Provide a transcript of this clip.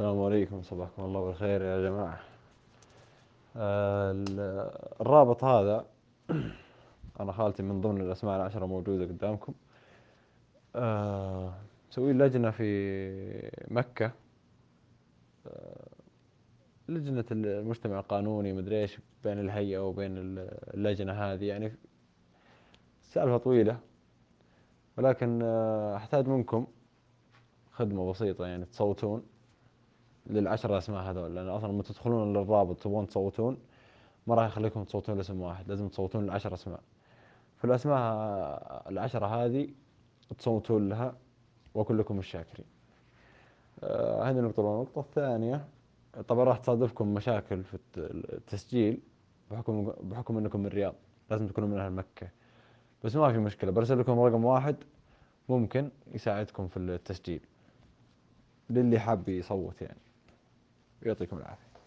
السلام عليكم صباحكم الله بالخير يا جماعة. آه، الرابط هذا أنا خالتي من ضمن الأسماء العشرة موجودة قدامكم. آه، مسوين لجنة في مكة. آه، لجنة المجتمع القانوني مدري إيش بين الهيئة وبين اللجنة هذه. يعني سالفة طويلة ولكن أحتاج منكم خدمة بسيطة يعني تصوتون. للعشر اسماء هذول لأن أصلا لما تدخلون للرابط تبغون تصوتون ما راح يخليكم تصوتون لاسم واحد لازم تصوتون لعشر أسماء. فالأسماء العشرة هذه تصوتون لها واكون لكم الشاكرين آه هذه النقطة النقطة الثانية طبعا راح تصادفكم مشاكل في التسجيل بحكم بحكم إنكم من الرياض لازم تكونوا من أهل مكة. بس ما في مشكلة برسل لكم رقم واحد ممكن يساعدكم في التسجيل. للي حاب يصوت يعني. vi vet ikke hvor det er.